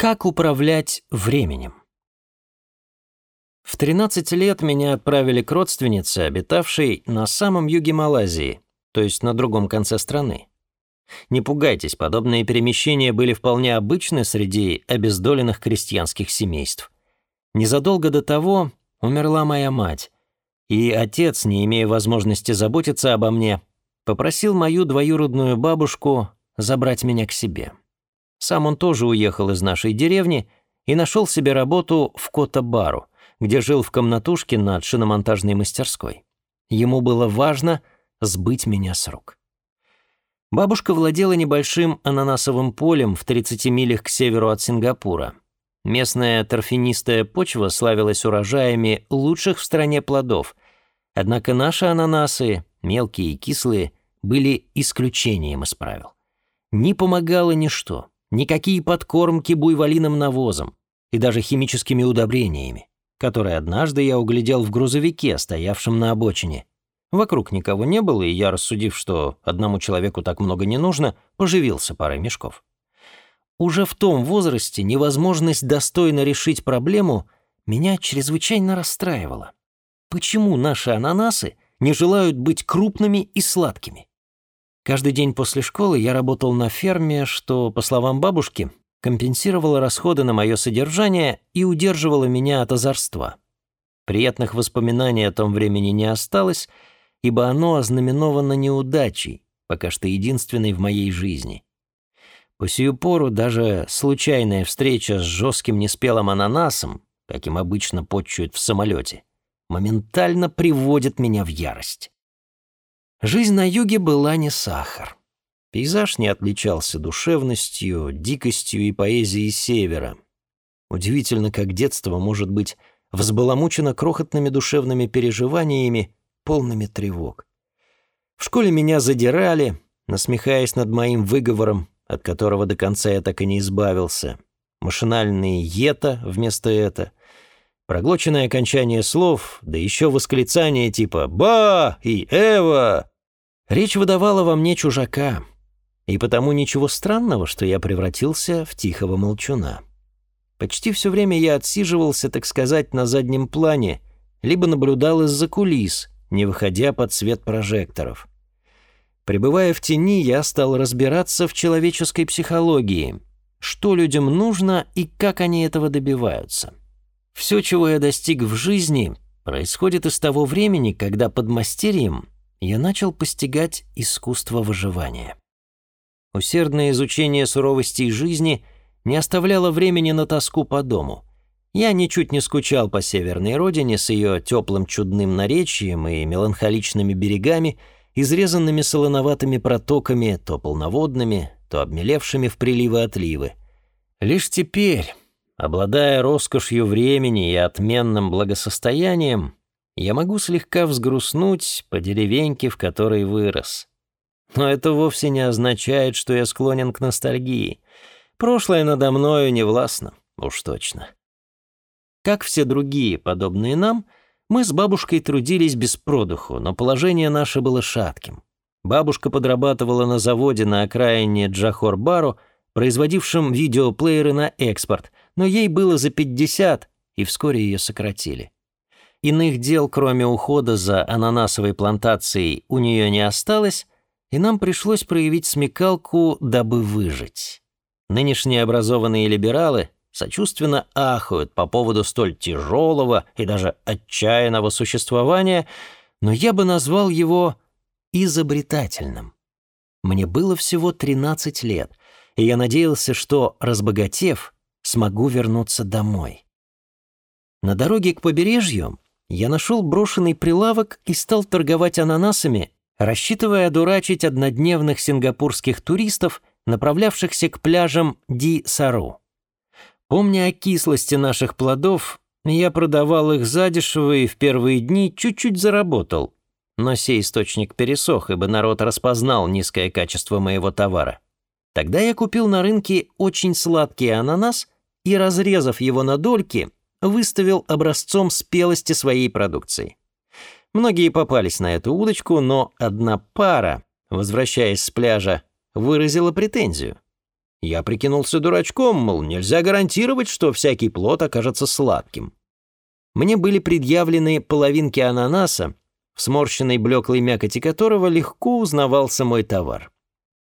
Как управлять временем? В 13 лет меня отправили к родственнице, обитавшей на самом юге Малайзии, то есть на другом конце страны. Не пугайтесь, подобные перемещения были вполне обычны среди обездоленных крестьянских семейств. Незадолго до того умерла моя мать, и отец, не имея возможности заботиться обо мне, попросил мою двоюродную бабушку забрать меня к себе. Сам он тоже уехал из нашей деревни и нашел себе работу в Кота-Бару, где жил в комнатушке над шиномонтажной мастерской. Ему было важно сбыть меня с рук. Бабушка владела небольшим ананасовым полем в 30 милях к северу от Сингапура. Местная торфянистая почва славилась урожаями лучших в стране плодов, однако наши ананасы, мелкие и кислые, были исключением из правил. Не помогало ничто. Никакие подкормки буйволиным навозом и даже химическими удобрениями, которые однажды я углядел в грузовике, стоявшем на обочине. Вокруг никого не было, и я, рассудив, что одному человеку так много не нужно, поживился парой мешков. Уже в том возрасте невозможность достойно решить проблему меня чрезвычайно расстраивала. Почему наши ананасы не желают быть крупными и сладкими? Каждый день после школы я работал на ферме, что, по словам бабушки, компенсировало расходы на мое содержание и удерживало меня от озорства. Приятных воспоминаний о том времени не осталось, ибо оно ознаменовано неудачей, пока что единственной в моей жизни. По сию пору даже случайная встреча с жестким неспелым ананасом, каким обычно подчуют в самолете, моментально приводит меня в ярость. Жизнь на юге была не сахар. Пейзаж не отличался душевностью, дикостью и поэзией севера. Удивительно, как детство может быть взбаламучено крохотными душевными переживаниями, полными тревог. В школе меня задирали, насмехаясь над моим выговором, от которого до конца я так и не избавился. Машинальные «ета» вместо «это», Проглоченное окончание слов, да еще восклицание типа «Ба!» и «Эва!» Речь выдавала во мне чужака, и потому ничего странного, что я превратился в тихого молчуна. Почти все время я отсиживался, так сказать, на заднем плане, либо наблюдал из-за кулис, не выходя под свет прожекторов. Пребывая в тени, я стал разбираться в человеческой психологии, что людям нужно и как они этого добиваются. Все, чего я достиг в жизни, происходит из того времени, когда под мастерьем я начал постигать искусство выживания. Усердное изучение суровостей жизни не оставляло времени на тоску по дому. Я ничуть не скучал по северной родине с ее теплым чудным наречием и меланхоличными берегами, изрезанными солоноватыми протоками, то полноводными, то обмелевшими в приливы-отливы. Лишь теперь, Обладая роскошью времени и отменным благосостоянием, я могу слегка взгрустнуть по деревеньке, в которой вырос. Но это вовсе не означает, что я склонен к ностальгии. Прошлое надо мною не властно, уж точно. Как все другие, подобные нам, мы с бабушкой трудились без продуху, но положение наше было шатким. Бабушка подрабатывала на заводе на окраине Джахор-Бару, производившем видеоплееры на экспорт, но ей было за 50, и вскоре ее сократили. Иных дел, кроме ухода за ананасовой плантацией, у нее не осталось, и нам пришлось проявить смекалку, дабы выжить. Нынешние образованные либералы сочувственно ахают по поводу столь тяжелого и даже отчаянного существования, но я бы назвал его изобретательным. Мне было всего 13 лет, и я надеялся, что, разбогатев, смогу вернуться домой. На дороге к побережью я нашел брошенный прилавок и стал торговать ананасами, рассчитывая одурачить однодневных сингапурских туристов, направлявшихся к пляжам Ди-Сару. Помня о кислости наших плодов, я продавал их задешево и в первые дни чуть-чуть заработал, но сей источник пересох, ибо народ распознал низкое качество моего товара. Тогда я купил на рынке очень сладкий ананас и, разрезав его на дольки, выставил образцом спелости своей продукции. Многие попались на эту удочку, но одна пара, возвращаясь с пляжа, выразила претензию. Я прикинулся дурачком, мол, нельзя гарантировать, что всякий плод окажется сладким. Мне были предъявлены половинки ананаса, в сморщенной блеклой мякоти которого легко узнавался мой товар.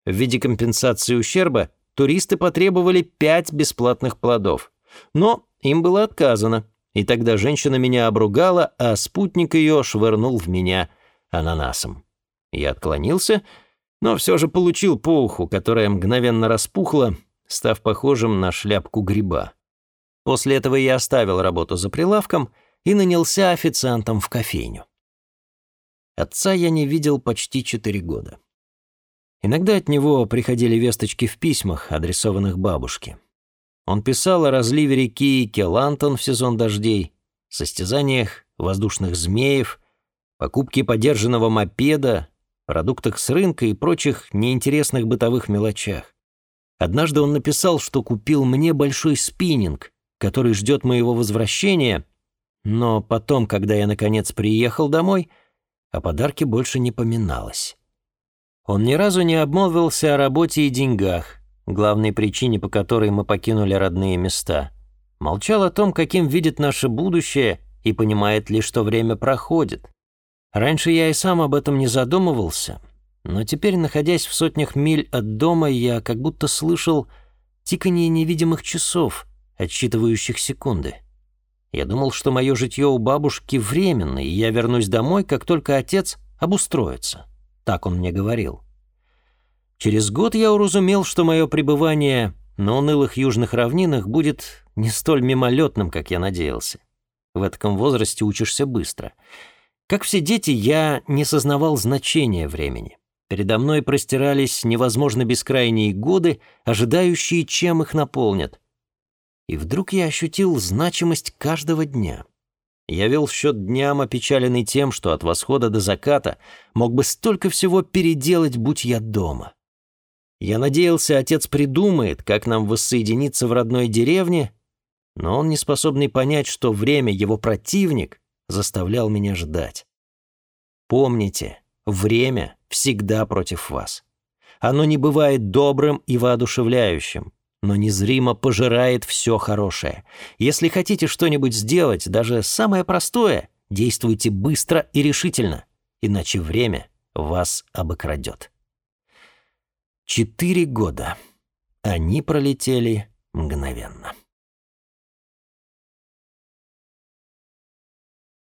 В виде компенсации ущерба туристы потребовали пять бесплатных плодов. Но им было отказано, и тогда женщина меня обругала, а спутник ее швырнул в меня ананасом. Я отклонился, но все же получил по уху, которая мгновенно распухла, став похожим на шляпку гриба. После этого я оставил работу за прилавком и нанялся официантом в кофейню. Отца я не видел почти четыре года. Иногда от него приходили весточки в письмах, адресованных бабушке. Он писал о разливе реки Келантон в сезон дождей, состязаниях воздушных змеев, покупке подержанного мопеда, продуктах с рынка и прочих неинтересных бытовых мелочах. Однажды он написал, что купил мне большой спиннинг, который ждет моего возвращения, но потом, когда я наконец приехал домой, о подарке больше не поминалось. Он ни разу не обмолвился о работе и деньгах, главной причине, по которой мы покинули родные места. Молчал о том, каким видит наше будущее и понимает ли, что время проходит. Раньше я и сам об этом не задумывался, но теперь, находясь в сотнях миль от дома, я как будто слышал тиканье невидимых часов, отсчитывающих секунды. Я думал, что мое житье у бабушки временно, и я вернусь домой, как только отец обустроится. Так он мне говорил. Через год я уразумел, что мое пребывание на унылых южных равнинах будет не столь мимолетным, как я надеялся. В этом возрасте учишься быстро. Как все дети, я не сознавал значения времени. Передо мной простирались невозможно бескрайние годы, ожидающие, чем их наполнят. И вдруг я ощутил значимость каждого дня — я вел счет дням, опечаленный тем, что от восхода до заката мог бы столько всего переделать, будь я дома. Я надеялся, отец придумает, как нам воссоединиться в родной деревне, но он, не способный понять, что время его противник, заставлял меня ждать. Помните, время всегда против вас. Оно не бывает добрым и воодушевляющим но незримо пожирает все хорошее. Если хотите что-нибудь сделать, даже самое простое, действуйте быстро и решительно, иначе время вас обокрадет. Четыре года. Они пролетели мгновенно.